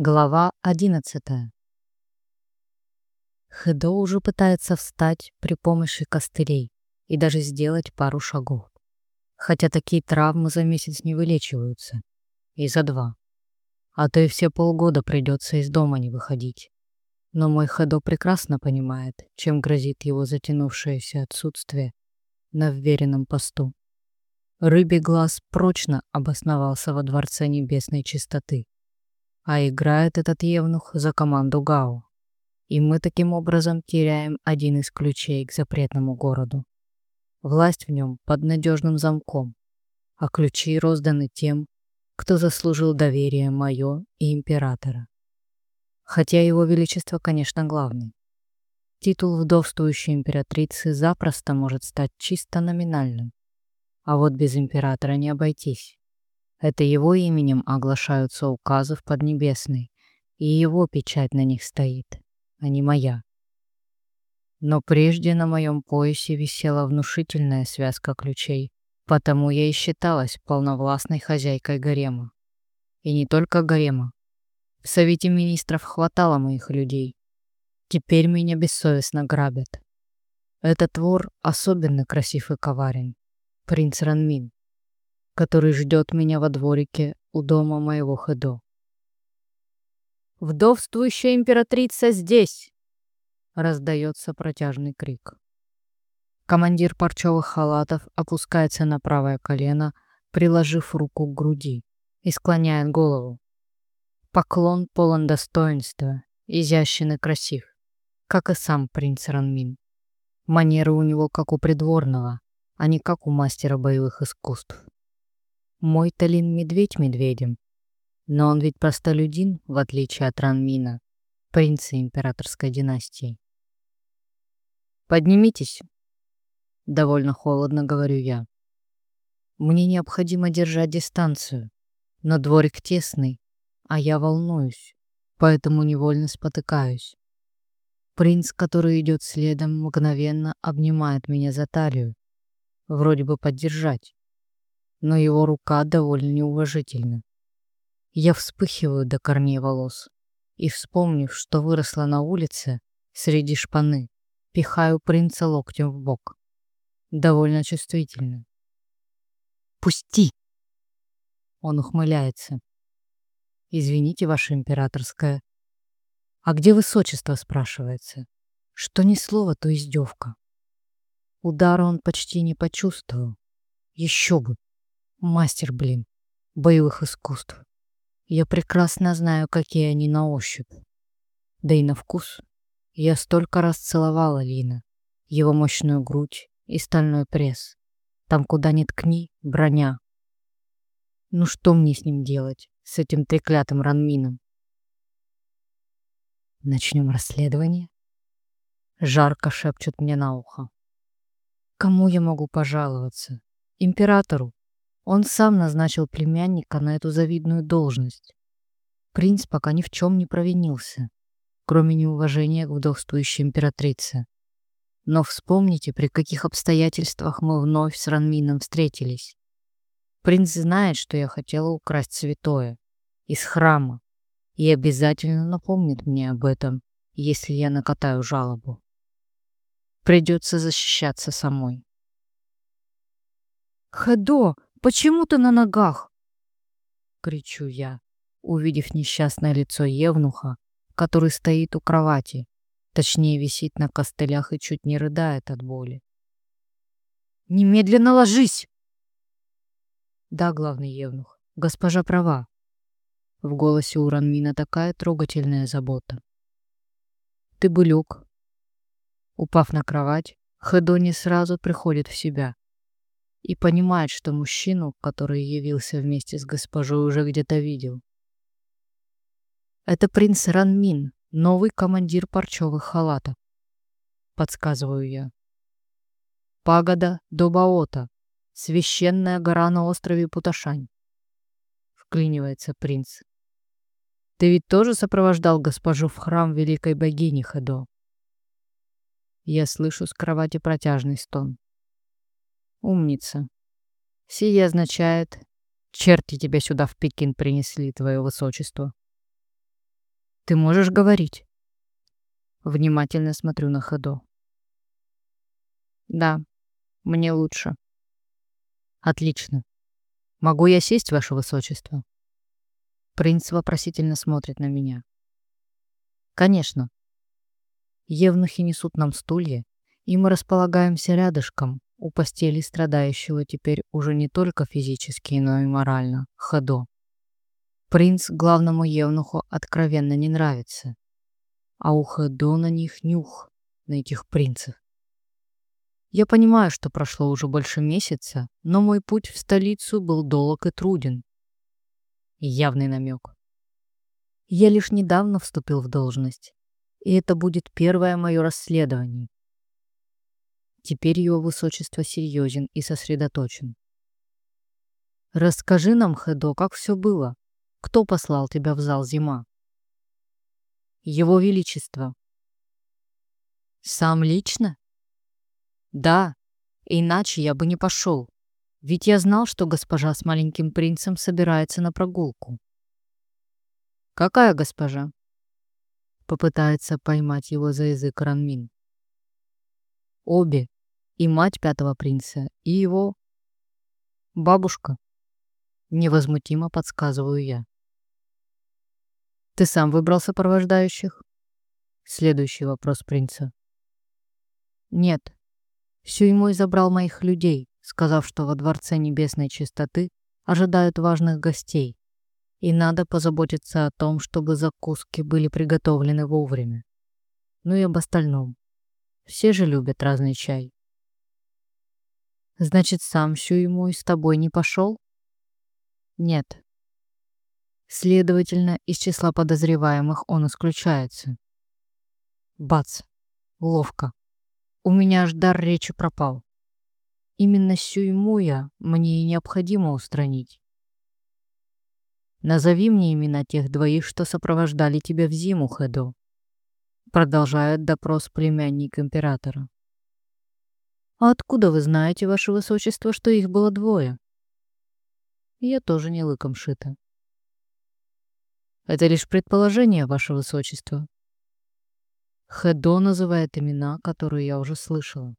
Глава одиннадцатая. Хедо уже пытается встать при помощи костылей и даже сделать пару шагов. Хотя такие травмы за месяц не вылечиваются. И за два. А то и все полгода придется из дома не выходить. Но мой Хедо прекрасно понимает, чем грозит его затянувшееся отсутствие на вверенном посту. Рыбий глаз прочно обосновался во Дворце Небесной Чистоты а играет этот евнух за команду Гао. И мы таким образом теряем один из ключей к запретному городу. Власть в нем под надежным замком, а ключи розданы тем, кто заслужил доверие мое и императора. Хотя его величество, конечно, главный. Титул вдовствующей императрицы запросто может стать чисто номинальным, а вот без императора не обойтись. Это его именем оглашаются указы в Поднебесной, и его печать на них стоит, а не моя. Но прежде на моем поясе висела внушительная связка ключей, потому я и считалась полновластной хозяйкой гарема. И не только гарема. В Совете Министров хватало моих людей. Теперь меня бессовестно грабят. Этот вор особенно красив и коварен. Принц Ранмин который ждет меня во дворике у дома моего Хэдо. «Вдовствующая императрица здесь!» — раздается протяжный крик. Командир парчевых халатов опускается на правое колено, приложив руку к груди, и склоняет голову. Поклон полон достоинства, изящен и красив, как и сам принц Ранмин. Манеры у него как у придворного, а не как у мастера боевых искусств. Мой Талин медведь медведем. Но он ведь простолюдин, в отличие от Ранмина, принца императорской династии. «Поднимитесь!» Довольно холодно говорю я. Мне необходимо держать дистанцию, но дворик тесный, а я волнуюсь, поэтому невольно спотыкаюсь. Принц, который идет следом, мгновенно обнимает меня за талию, вроде бы поддержать но его рука довольно неуважительна. Я вспыхиваю до корней волос и, вспомнив, что выросла на улице, среди шпаны, пихаю принца локтем в бок. Довольно чувствительно. «Пусти!» Он ухмыляется. «Извините, ваше императорское». «А где высочество?» спрашивается. Что ни слово, то издевка. Удара он почти не почувствовал. Еще бы. Мастер, блин, боевых искусств. Я прекрасно знаю, какие они на ощупь. Да и на вкус. Я столько раз целовала Лина, его мощную грудь и стальной пресс. Там, куда ни ткни, броня. Ну что мне с ним делать, с этим треклятым ранмином? Начнем расследование? Жарко шепчут мне на ухо. Кому я могу пожаловаться? Императору? Он сам назначил племянника на эту завидную должность. Принц пока ни в чем не провинился, кроме неуважения к вдовствующей императрице. Но вспомните, при каких обстоятельствах мы вновь с Ранмином встретились. Принц знает, что я хотела украсть святое из храма и обязательно напомнит мне об этом, если я накатаю жалобу. Придется защищаться самой. «Хедо, Почему ты на ногах?» Кричу я, увидев несчастное лицо Евнуха, который стоит у кровати, точнее висит на костылях и чуть не рыдает от боли. «Немедленно ложись!» «Да, главный Евнух, госпожа права». В голосе у Ранмина такая трогательная забота. «Ты бы лег». Упав на кровать, Хедони сразу приходит в себя и понимает, что мужчину, который явился вместе с госпожой, уже где-то видел. Это принц Ранмин, новый командир парчевых халатов. Подсказываю я. Пагода Добаота, священная гора на острове Путашань. Вклинивается принц. Ты ведь тоже сопровождал госпожу в храм великой богини Хадо? Я слышу с кровати протяжный стон. Умница. Сие а, означает, черти тебя сюда в Пекин принесли, твое высочество. Ты можешь говорить? Внимательно смотрю на Хедо. Да, мне лучше. Отлично. Могу я сесть, ваше высочество? Принц вопросительно смотрит на меня. Конечно. Евнухи несут нам стулья, и мы располагаемся рядышком у постели страдающего теперь уже не только физически, но и морально, Хадо. Принц главному евнуху откровенно не нравится, а у Хадо на них нюх, на этих принцев. Я понимаю, что прошло уже больше месяца, но мой путь в столицу был долг и труден. Явный намек. Я лишь недавно вступил в должность, и это будет первое мое расследование. Теперь его высочество серьезен и сосредоточен. «Расскажи нам, Хедо, как все было. Кто послал тебя в зал зима?» «Его Величество». «Сам лично?» Да, иначе я бы не пошел. Ведь я знал, что госпожа с маленьким принцем собирается на прогулку. Какая госпожа? Попытается поймать его за язык Ранмин. Обе. И мать пятого принца, и его... Бабушка. Невозмутимо подсказываю я. Ты сам выбрал сопровождающих? Следующий вопрос принца. Нет, Сюймой забрал моих людей, сказав, что во Дворце Небесной Чистоты ожидают важных гостей, и надо позаботиться о том, чтобы закуски были приготовлены вовремя. Ну и об остальном. Все же любят разный чай. Значит, сам Сюймой с тобой не пошел? Нет. Следовательно, из числа подозреваемых он исключается. Бац. Ловко. У меня аж дар речи пропал. Именно Сюймуя мне и необходимо устранить. Назови мне имена тех двоих, что сопровождали тебя в зиму, Хэдо. Продолжает допрос племянник императора. А откуда вы знаете, ваше высочество, что их было двое? Я тоже не лыком шита. Это лишь предположение, ваше высочество. Хэдо называет имена, которые я уже слышала.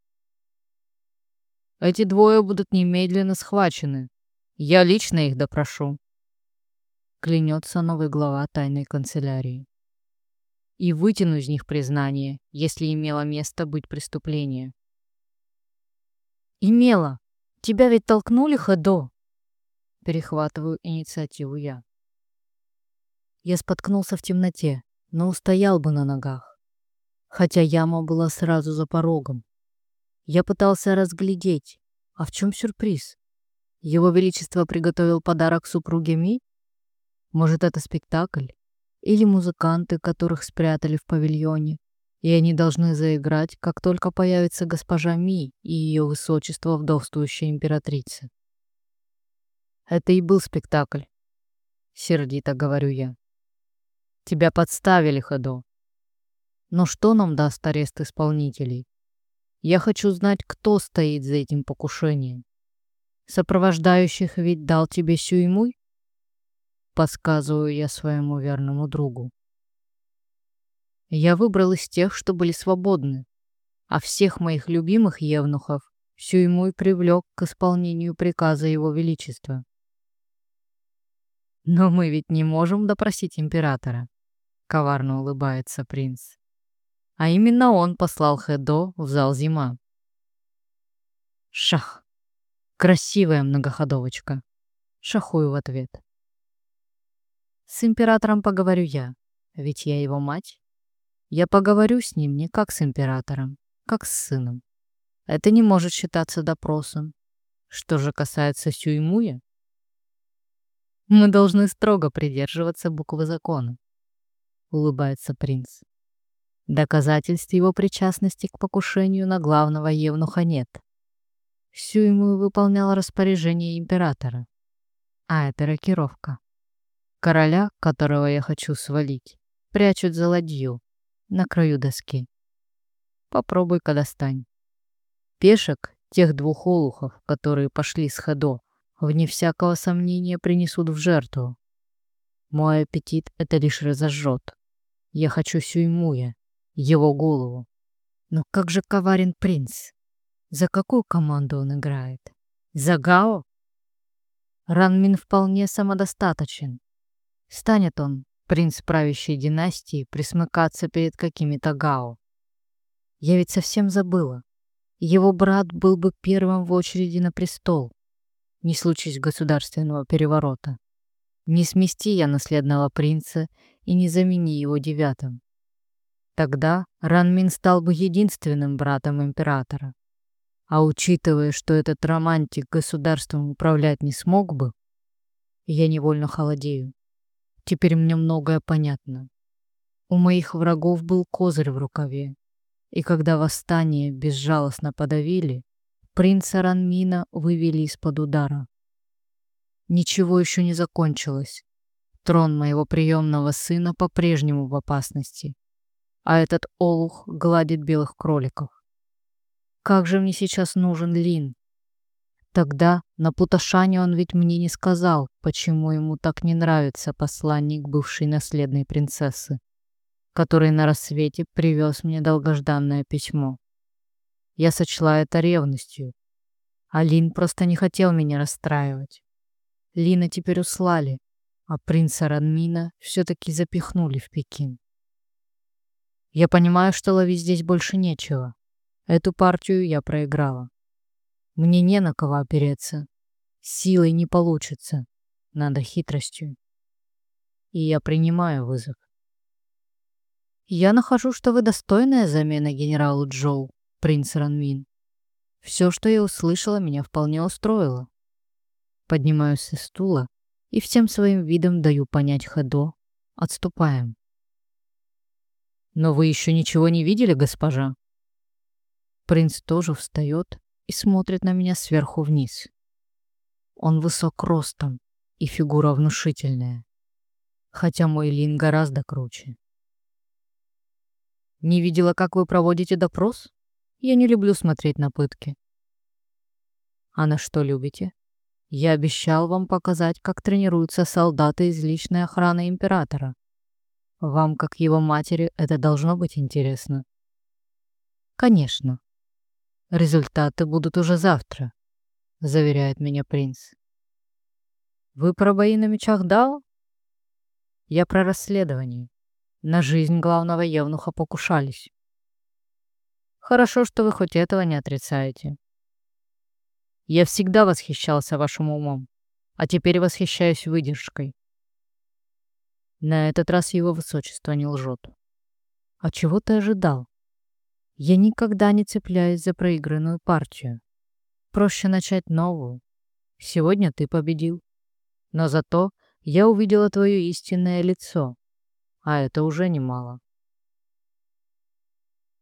Эти двое будут немедленно схвачены. Я лично их допрошу. Клянется новый глава тайной канцелярии. И вытяну из них признание, если имело место быть преступление. Имело. Тебя ведь толкнули, Хэдо. Перехватываю инициативу я. Я споткнулся в темноте, но устоял бы на ногах хотя яма была сразу за порогом. Я пытался разглядеть, а в чем сюрприз? Его Величество приготовил подарок супруге Ми? Может, это спектакль? Или музыканты, которых спрятали в павильоне, и они должны заиграть, как только появится госпожа Ми и ее высочество вдовствующая императрица? Это и был спектакль. Сердито говорю я. Тебя подставили, Ходо. Но что нам даст арест исполнителей? Я хочу знать, кто стоит за этим покушением. Сопровождающих ведь дал тебе Сюймуй? Подсказываю я своему верному другу. Я выбрал из тех, что были свободны, а всех моих любимых евнухов Сюймуй привлек к исполнению приказа Его Величества. Но мы ведь не можем допросить императора, коварно улыбается принц. А именно он послал Хэдо в зал зима. Шах. Красивая многоходовочка. Шахую в ответ. С императором поговорю я, ведь я его мать. Я поговорю с ним не как с императором, как с сыном. Это не может считаться допросом. Что же касается Сюймуя, мы должны строго придерживаться буквы закона. Улыбается принц. Доказательств его причастности к покушению на главного евнуха нет. Всю ему выполнял распоряжение императора. А это рокировка. Короля, которого я хочу свалить, прячут за ладью на краю доски. Попробуй-ка достань. Пешек тех двух олухов, которые пошли с ходо, вне всякого сомнения принесут в жертву. Мой аппетит это лишь разожжет. Я хочу Сюймуя, его голову. Но как же коварен принц? За какую команду он играет? За Гао? Ранмин вполне самодостаточен. Станет он, принц правящей династии, присмыкаться перед какими-то Гао. Я ведь совсем забыла. Его брат был бы первым в очереди на престол, не случись государственного переворота. Не смести я наследного принца и не замени его девятым. Тогда Ранмин стал бы единственным братом императора. А учитывая, что этот романтик государством управлять не смог бы, я невольно холодею. Теперь мне многое понятно. У моих врагов был козырь в рукаве. И когда восстание безжалостно подавили, принца Ранмина вывели из-под удара. Ничего еще не закончилось. Трон моего приемного сына по-прежнему в опасности, а этот олух гладит белых кроликов. Как же мне сейчас нужен Лин? Тогда на Путашане он ведь мне не сказал, почему ему так не нравится посланник бывшей наследной принцессы, который на рассвете привез мне долгожданное письмо. Я сочла это ревностью, а Лин просто не хотел меня расстраивать. Лина теперь услали, а принца Ранмина все-таки запихнули в Пекин. Я понимаю, что ловить здесь больше нечего. Эту партию я проиграла. Мне не на кого опереться. Силой не получится. Надо хитростью. И я принимаю вызов. Я нахожу, что вы достойная замена генералу Джоу, принц Ранмин. Все, что я услышала, меня вполне устроило. Поднимаюсь со стула и всем своим видом даю понять Хадо. Отступаем. Но вы еще ничего не видели, госпожа? Принц тоже встает и смотрит на меня сверху вниз. Он высок ростом и фигура внушительная, хотя мой Лин гораздо круче. Не видела, как вы проводите допрос? Я не люблю смотреть на пытки. А на что любите? Я обещал вам показать, как тренируются солдаты из личной охраны императора. Вам, как его матери, это должно быть интересно. Конечно. Результаты будут уже завтра, заверяет меня принц. Вы про бои на мечах дал? Я про расследование. На жизнь главного евнуха покушались. Хорошо, что вы хоть этого не отрицаете. Я всегда восхищался вашим умом, а теперь восхищаюсь выдержкой. На этот раз его высочество не лжет. А чего ты ожидал? Я никогда не цепляюсь за проигранную партию. Проще начать новую. Сегодня ты победил. Но зато я увидела твое истинное лицо, а это уже немало.